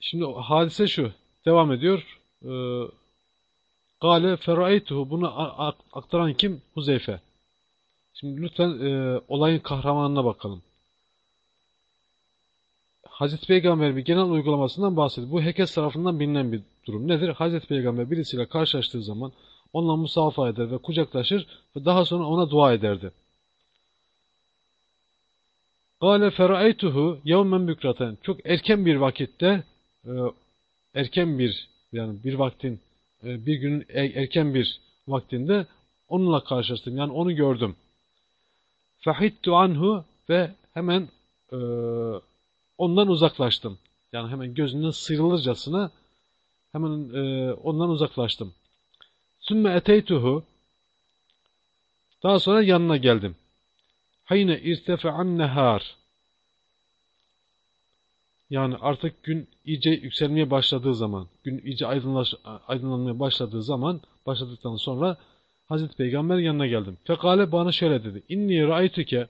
Şimdi hadise şu. Devam ediyor. Gale feraytuhu bunu aktaran kim? Huzeyfe. Şimdi lütfen e, olayın kahramanına bakalım. Hazreti Peygamber bir genel uygulamasından bahsediyor. Bu herkes tarafından bilinen bir durum. Nedir? Hazreti Peygamber birisiyle karşılaştığı zaman onunla musafa eder ve kucaklaşır ve daha sonra ona dua ederdi. Gale feraytuhu yevmen bükraten. Çok erken bir vakitte e, erken bir yani bir vaktin e, bir günün e, erken bir vaktinde onunla karşılaştım. Yani onu gördüm. Fahittu anhu ve hemen e, ondan uzaklaştım. Yani hemen gözünden sıyrılırcasına hemen e, ondan uzaklaştım. Sümme eteytuhu daha sonra yanına geldim. Hayne irtefe'an nehar yani artık gün iyice yükselmeye başladığı zaman, gün iyice aydınlaş, aydınlanmaya başladığı zaman, başladıktan sonra Hazreti Peygamber yanına geldim. Fekale bana şöyle dedi. İnni ra'aytuke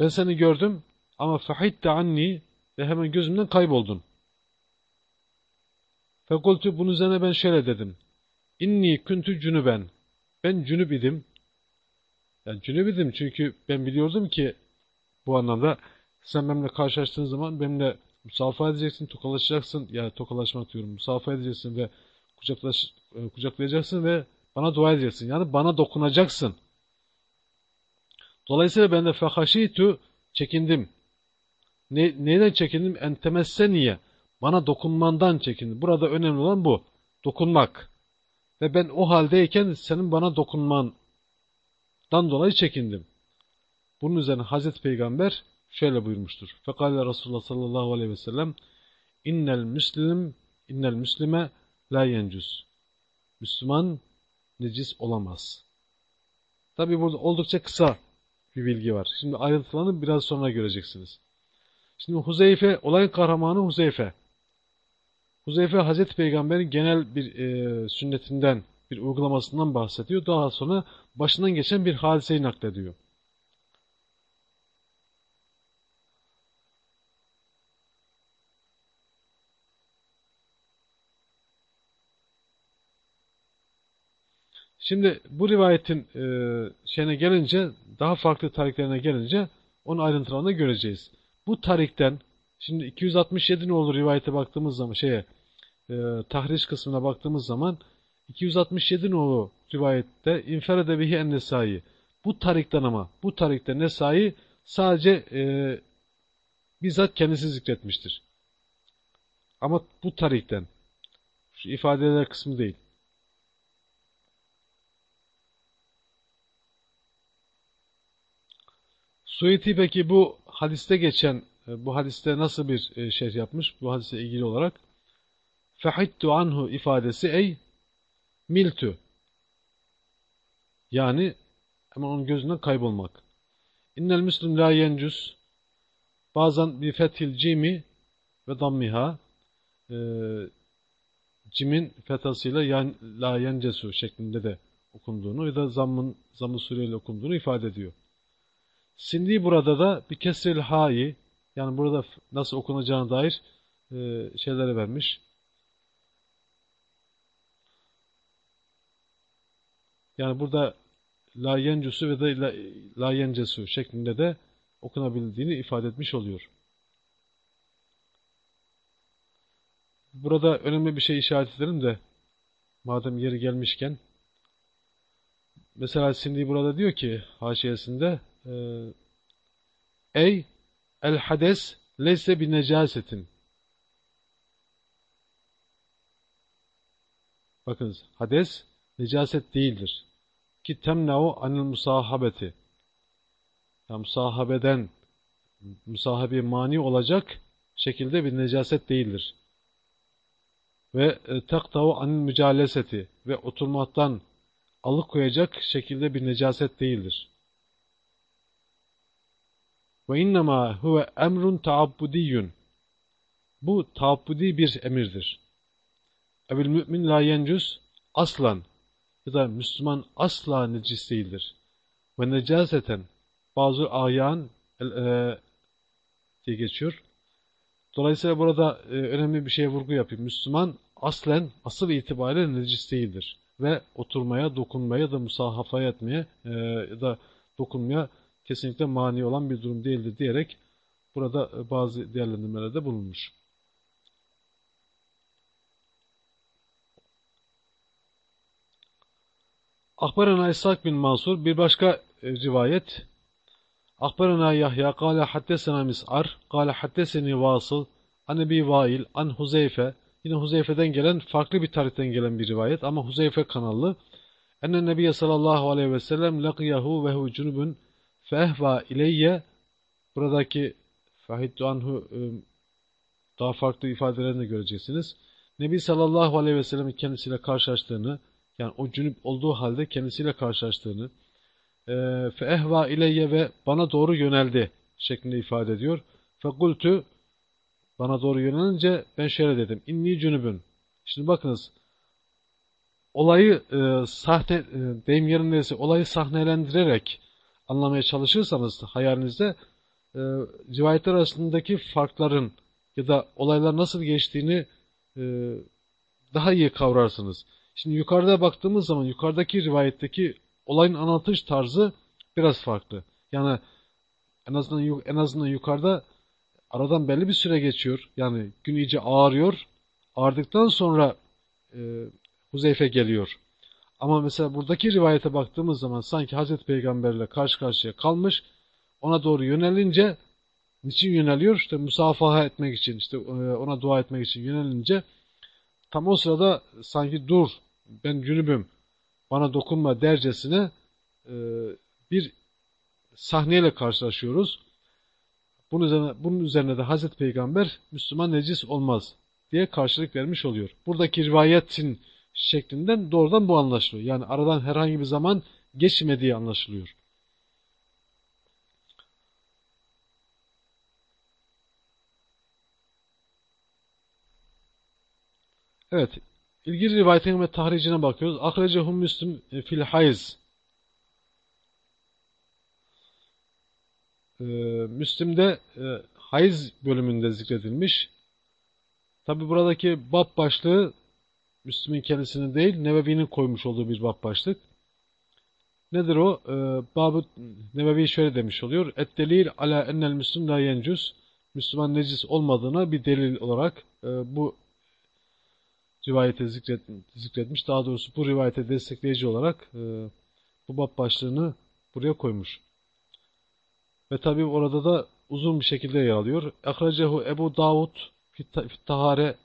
ben seni gördüm ama fahitte anni ve hemen gözümden kayboldun. Fekultu bunun üzerine ben şöyle dedim. İnni küntü cünüben. Ben cünüp idim. Yani cünüp idim çünkü ben biliyordum ki bu anlamda sen benimle karşılaştığın zaman benimle musafa edeceksin, tokalaşacaksın. Yani tokalaşmak diyorum. Musafa edeceksin ve kucaklaş, e, kucaklayacaksın ve bana dua edeceksin. Yani bana dokunacaksın. Dolayısıyla ben de fehaşitu çekindim. Ne, neyden çekindim? Entemesse niye? Bana dokunmandan çekindim. Burada önemli olan bu. Dokunmak. Ve ben o haldeyken senin bana dokunmandan dolayı çekindim. Bunun üzerine Hazreti Peygamber şöyle buyurmuştur. Fekale Resulullah sallallahu aleyhi ve sellem innel müslim innel müslime la yencüz. Müslüman necis olamaz. Tabi burada oldukça kısa bir bilgi var. Şimdi ayrıntılarını biraz sonra göreceksiniz. Şimdi Huzeyfe, olayın kahramanı Huzeyfe. Huzeyfe Hazreti Peygamber'in genel bir e, sünnetinden, bir uygulamasından bahsediyor. Daha sonra başından geçen bir hadiseyi naklediyor. Şimdi bu rivayetin e, şeyine gelince, daha farklı tariklerine gelince onun ayrıntılarını göreceğiz. Bu tarikten, şimdi 267 ne olur rivayete baktığımız zaman, şeye, e, tahriş kısmına baktığımız zaman, 267 nolu rivayette inferede bihi en nesai. Bu tarikten ama, bu tarikte nesai sadece e, bizzat kendisi zikretmiştir. Ama bu tarikten, şu ifadeler kısmı değil. Suyuti peki bu hadiste geçen, e, bu hadiste nasıl bir e, şey yapmış? Bu hadise ilgili olarak. Fehittu anhu ifadesi ey miltü. Yani hemen onun gözünden kaybolmak. İnnel müslim la yencüs. Bazen bir fethil cimi ve dammiha e, cimin fethasıyla yan, la yencesu şeklinde de okunduğunu ya da zammın, zammı sureyle okunduğunu ifade ediyor. Sindi burada da bir kesril hayi yani burada nasıl okunacağına dair e, şeylere vermiş. Yani burada la yencusu ve de la, la yencesu şeklinde de okunabildiğini ifade etmiş oluyor. Burada önemli bir şey işaret edelim de madem yeri gelmişken mesela Sindi burada diyor ki haşiyesinde ey el hades leyse bir necasetin. Bakınız hades necaset değildir. Ki temna'u anil musahabeti. Yani musahabeden musahabi mani olacak şekilde bir necaset değildir. Ve e, taktau anil mücaleseti ve oturmaktan alıkoyacak şekilde bir necaset değildir. Ve innema huve emrun taabbudiyun. Bu taabbudi bir emirdir. Evil mümin la yencüs aslan ya da Müslüman asla necis değildir. Ve necaseten bazı ayağın e, diye geçiyor. Dolayısıyla burada e, önemli bir şeye vurgu yapayım. Müslüman aslen asıl itibariyle necis değildir. Ve oturmaya, dokunmaya da musahafa etmeye e, ya da dokunmaya kesinlikle mani olan bir durum değildir diyerek burada e, bazı değerlendirmelerde bulunmuş. Akbarana İshak bin Mansur bir başka e, rivayet. Akbarana Yahya kâle haddesena mis'ar kâle haddeseni vasıl an Ebi Vail an Huzeyfe. Yine Huzeyfe'den gelen farklı bir tarihten gelen bir rivayet ama Huzeyfe kanallı. Enne Nebiye sallallahu aleyhi ve sellem laqiyahu ve hu cunubun fehva ileyye buradaki fahiddu anhu e, daha farklı ifadelerini de göreceksiniz. Nebi sallallahu aleyhi ve sellem'in kendisiyle karşılaştığını yani o cünüp olduğu halde kendisiyle karşılaştığını fe ehva ileyye ve bana doğru yöneldi şeklinde ifade ediyor. Fekultu bana doğru yönelince ben şöyle dedim. İnni cünübün. Şimdi bakınız olayı e, sahne e, deyim yerindeyse olayı sahnelendirerek anlamaya çalışırsanız hayalinizde e, rivayetler arasındaki farkların ya da olaylar nasıl geçtiğini e, daha iyi kavrarsınız. Şimdi yukarıda baktığımız zaman yukarıdaki rivayetteki olayın anlatış tarzı biraz farklı. Yani en azından en azından yukarıda aradan belli bir süre geçiyor. Yani gün iyice ağarıyor. Ağardıktan sonra e, Huzeyfe geliyor. Ama mesela buradaki rivayete baktığımız zaman sanki Hazreti Peygamberle karşı karşıya kalmış. Ona doğru yönelince niçin yöneliyor? İşte musafaha etmek için, işte e, ona dua etmek için yönelince tam o sırada sanki dur ben cünübüm bana dokunma dercesine e, bir sahneyle karşılaşıyoruz. Bunun üzerine, bunun üzerine de Hazreti Peygamber Müslüman necis olmaz diye karşılık vermiş oluyor. Buradaki rivayetin şeklinden doğrudan bu anlaşılıyor. Yani aradan herhangi bir zaman geçmediği anlaşılıyor. Evet, İlgili rivayetin ve tahricine bakıyoruz. Ahrecehu Müslüm e, fil hayz. Ee, Müslim'de e, hayız bölümünde zikredilmiş. Tabi buradaki bab başlığı Müslüm'ün kendisini değil, Nebevi'nin koymuş olduğu bir bab başlık. Nedir o? Ee, Babı Nebevi şöyle demiş oluyor. Et delil ala ennel müslüm la yencüs. Müslüman necis olmadığına bir delil olarak e, bu rivayete zikret, zikretmiş. Daha doğrusu bu rivayete destekleyici olarak e, bu bab başlığını buraya koymuş. Ve tabi orada da uzun bir şekilde yer alıyor. Akracehu Ebu Davud Tahare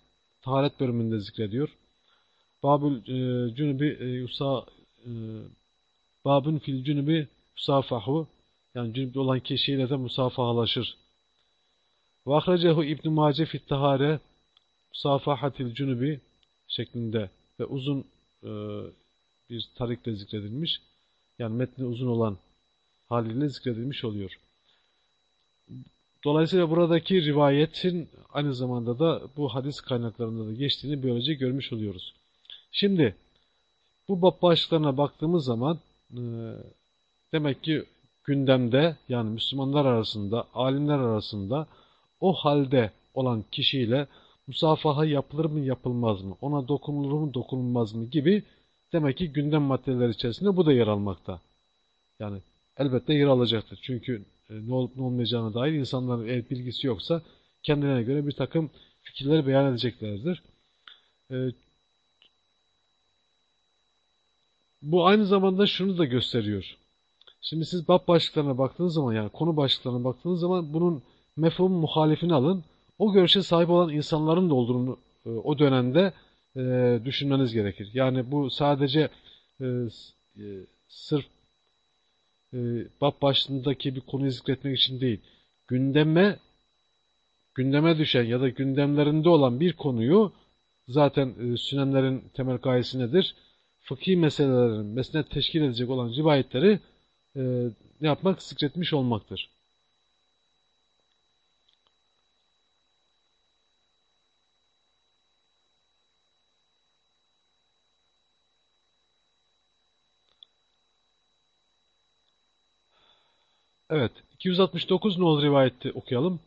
Taharet bölümünde zikrediyor. Babül e, cünubi e, yusa e, babün fil cünubi musafahu yani cünübde olan kişiyle de musafahalaşır. Ve akracehu İbn-i Mace fit tahare musafahatil cünubi şeklinde ve uzun e, bir tarikle zikredilmiş. Yani metni uzun olan haliyle zikredilmiş oluyor. Dolayısıyla buradaki rivayetin aynı zamanda da bu hadis kaynaklarında da geçtiğini böylece görmüş oluyoruz. Şimdi bu bab başlıklarına baktığımız zaman e, demek ki gündemde yani Müslümanlar arasında, alimler arasında o halde olan kişiyle musafaha yapılır mı yapılmaz mı, ona dokunulur mu dokunulmaz mı gibi demek ki gündem maddeleri içerisinde bu da yer almakta. Yani elbette yer alacaktır. Çünkü e, ne olup ne olmayacağına dair insanların eğer bilgisi yoksa kendilerine göre bir takım fikirleri beyan edeceklerdir. E, bu aynı zamanda şunu da gösteriyor. Şimdi siz bab başlıklarına baktığınız zaman yani konu başlıklarına baktığınız zaman bunun mefhum muhalifini alın o görüşe sahip olan insanların da olduğunu e, o dönemde e, düşünmeniz gerekir. Yani bu sadece e, e, sırf bab başlığındaki bir konuyu zikretmek için değil. Gündeme gündeme düşen ya da gündemlerinde olan bir konuyu zaten e, sünenlerin temel gayesi nedir? fıkhi meselelerin mesnet teşkil edecek olan rivayetleri e, yapmak? Zikretmiş olmaktır. Evet. 269 nol rivayeti okuyalım.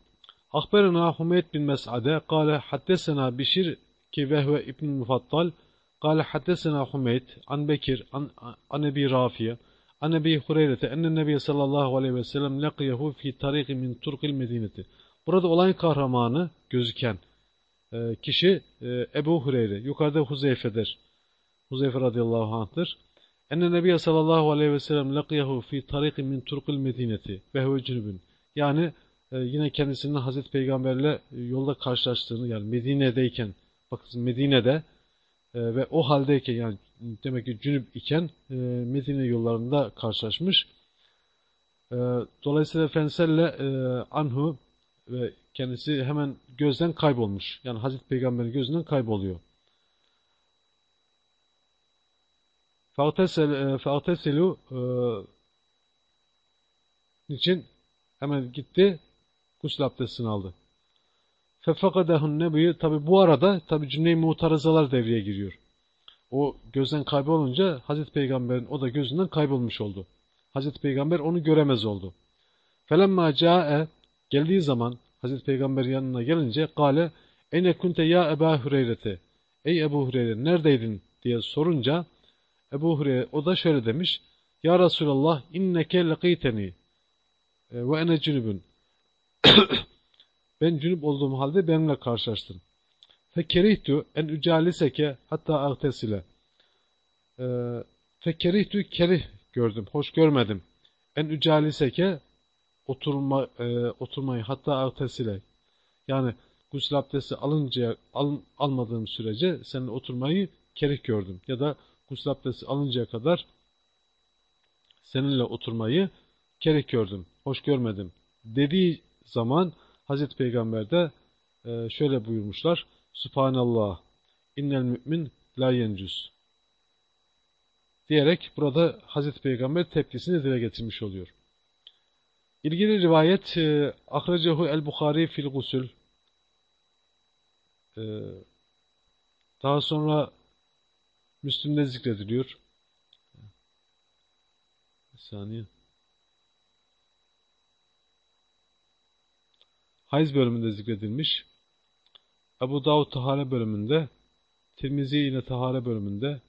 Akberina Humeyd bin Mes'ade kâle haddesena Bişir ki vehve İbn-i Mufattal kâle haddesena Humeyd an Bekir an, an Ebi Rafiye an Ebi Hureyre'te ennen Nebiye sallallahu aleyhi ve sellem laqiyehu fi tariki min turkil medineti. Burada olayın kahramanı gözüken e, kişi e, Ebu Hureyre. Yukarıda Huzeyfe'dir. Huzeyfe radıyallahu anh'tır. Enne Nebiye sallallahu aleyhi ve sellem laqiyahu fi tariki min turkil medineti ve huve cünübün. Yani e, yine kendisinin Hazreti Peygamberle yolda karşılaştığını yani Medine'deyken bakın Medine'de e, ve o haldeyken yani demek ki cünüp iken e, Medine yollarında karşılaşmış. E, dolayısıyla Fenselle e, Anhu ve kendisi hemen gözden kaybolmuş. Yani Hazreti Peygamber'in gözünden kayboluyor. Fa'teselu e, e için hemen gitti gusül abdestini aldı fefakadehun nebiyi tabi bu arada tabi cümleyi mutarazalar devreye giriyor. O gözden kaybolunca Hazreti Peygamber'in o da gözünden kaybolmuş oldu. Hazreti Peygamber onu göremez oldu. Felemma ca'e geldiği zaman Hazreti Peygamber yanına gelince kale ene kunte ya Eba Hüreyre'te ey Ebu Hüreyre neredeydin diye sorunca Ebu Hüreyre o da şöyle demiş Ya Resulallah inneke lekiteni ve ene cünübün ben cünüp olduğum halde benimle karşılaştın. Fekerihtu en ücaliseke hatta agtesile e, fekerihtu kerih gördüm, hoş görmedim. En ücaliseke oturma, e, oturmayı hatta agtesile yani gusül abdesti alınca, al, almadığım sürece seninle oturmayı kerih gördüm. Ya da gusül abdesti alıncaya kadar seninle oturmayı kerek gördüm, hoş görmedim dediği zaman Hazreti Peygamber de e, şöyle buyurmuşlar. Subhanallah, innel mümin la yencüz. Diyerek burada Hazreti Peygamber tepkisini dile getirmiş oluyor. İlgili rivayet e, Ahrecehu el-Bukhari fil gusül e, daha sonra Müslüm'de zikrediliyor. Bir saniye. Hayz bölümünde zikredilmiş. Ebu Davud Tahare bölümünde, Tirmizi yine Tahare bölümünde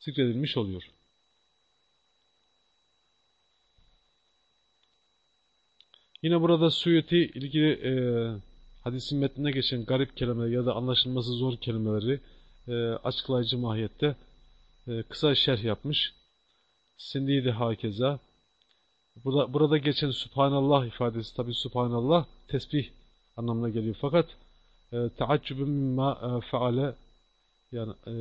zikredilmiş oluyor. Yine burada Suyuti ilgili e, hadisin metnine geçen garip kelimeler ya da anlaşılması zor kelimeleri e, açıklayıcı mahiyette e, kısa şerh yapmış. Sindi de hakeza. Burada, burada geçen Subhanallah ifadesi tabi Subhanallah tesbih anlamına geliyor. Fakat e, teaccübün mimma e, feale yani e,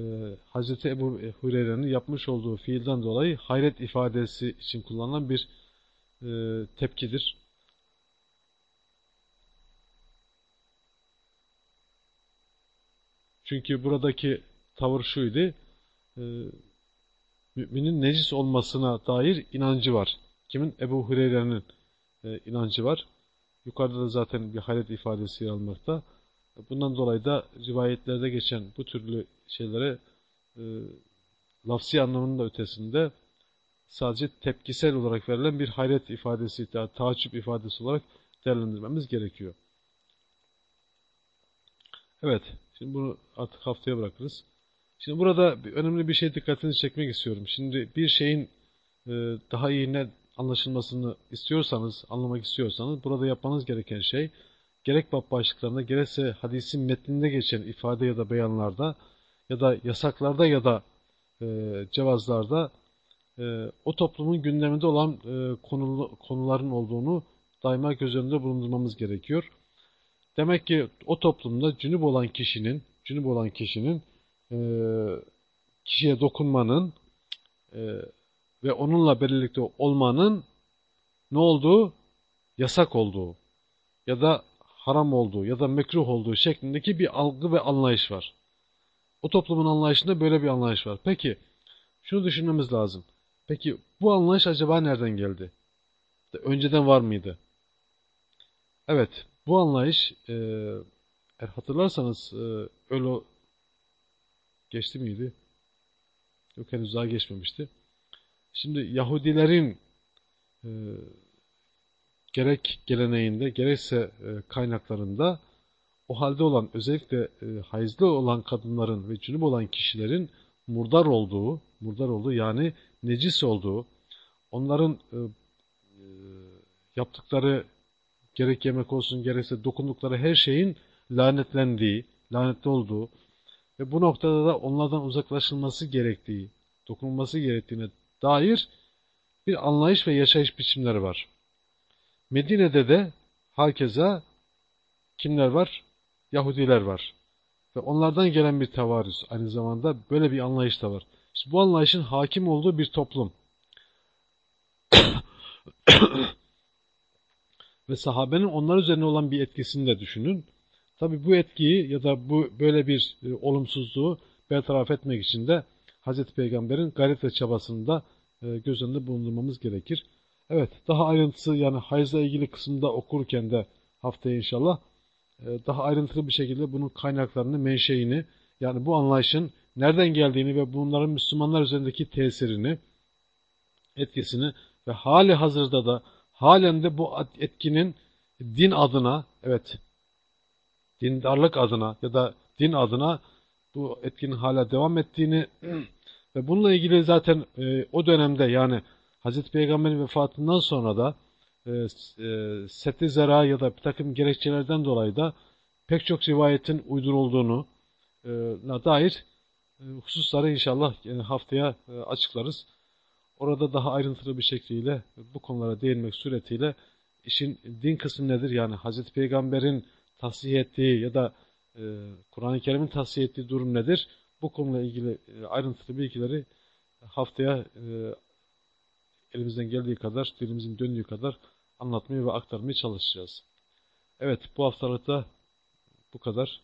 Hazreti Ebu Hureyre'nin yapmış olduğu fiilden dolayı hayret ifadesi için kullanılan bir e, tepkidir. Çünkü buradaki tavır şuydu. E, müminin necis olmasına dair inancı var. Kimin? Ebu Hureyre'nin e, inancı var. Yukarıda da zaten bir hayret ifadesi yer almakta. Bundan dolayı da rivayetlerde geçen bu türlü şeylere e, lafsi anlamının da ötesinde sadece tepkisel olarak verilen bir hayret ifadesi, ta taaccüp ifadesi olarak değerlendirmemiz gerekiyor. Evet, şimdi bunu artık haftaya bırakırız. Şimdi burada önemli bir şey dikkatinizi çekmek istiyorum. Şimdi bir şeyin e, daha iyi ne anlaşılmasını istiyorsanız, anlamak istiyorsanız burada yapmanız gereken şey gerek bab başlıklarında gerekse hadisin metninde geçen ifade ya da beyanlarda ya da yasaklarda ya da e, cevazlarda e, o toplumun gündeminde olan e, konulu, konuların olduğunu daima göz önünde bulundurmamız gerekiyor. Demek ki o toplumda cünüp olan kişinin cünüp olan kişinin e, kişiye dokunmanın e, ve onunla birlikte olmanın ne olduğu? Yasak olduğu ya da haram olduğu ya da mekruh olduğu şeklindeki bir algı ve anlayış var. O toplumun anlayışında böyle bir anlayış var. Peki, şunu düşünmemiz lazım. Peki bu anlayış acaba nereden geldi? Önceden var mıydı? Evet, bu anlayış e, eğer hatırlarsanız e, öyle geçti miydi? Yok henüz daha geçmemişti. Şimdi Yahudilerin e, gerek geleneğinde gerekse e, kaynaklarında o halde olan özellikle e, hayızlı olan kadınların ve cünüp olan kişilerin murdar olduğu, murdar olduğu yani necis olduğu, onların e, e, yaptıkları gerek yemek olsun gerekse dokundukları her şeyin lanetlendiği, lanetli olduğu ve bu noktada da onlardan uzaklaşılması gerektiği, dokunulması gerektiğine dair bir anlayış ve yaşayış biçimleri var. Medine'de de herkese kimler var? Yahudiler var. Ve onlardan gelen bir tavarüz. Aynı zamanda böyle bir anlayış da var. İşte bu anlayışın hakim olduğu bir toplum. ve sahabenin onlar üzerine olan bir etkisini de düşünün. Tabi bu etkiyi ya da bu böyle bir e, olumsuzluğu bertaraf etmek için de Hazreti Peygamber'in gayret ve çabasını da e, göz önünde bulundurmamız gerekir. Evet, daha ayrıntısı yani hayızla ilgili kısımda okurken de haftaya inşallah e, daha ayrıntılı bir şekilde bunun kaynaklarını, menşeini, yani bu anlayışın nereden geldiğini ve bunların Müslümanlar üzerindeki tesirini, etkisini ve hali hazırda da halen de bu etkinin din adına, evet, dindarlık adına ya da din adına bu etkinin hala devam ettiğini ve bununla ilgili zaten e, o dönemde yani Hazreti Peygamber'in vefatından sonra da e, e, seti zera ya da bir takım gerekçelerden dolayı da pek çok rivayetin uydurulduğunu e, dair e, hususları inşallah e, haftaya e, açıklarız. Orada daha ayrıntılı bir şekliyle bu konulara değinmek suretiyle işin din kısmı nedir? Yani Hazreti Peygamber'in tahsih ettiği ya da e, Kur'an-ı Kerim'in tahsih ettiği durum nedir? Bu konuyla ilgili e, ayrıntılı bilgileri haftaya e, elimizden geldiği kadar, dilimizin döndüğü kadar anlatmaya ve aktarmaya çalışacağız. Evet, bu haftalıkta bu kadar.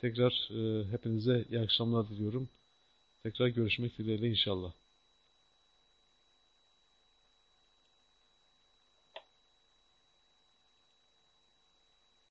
Tekrar e, hepinize iyi akşamlar diliyorum. Tekrar görüşmek dileğiyle inşallah.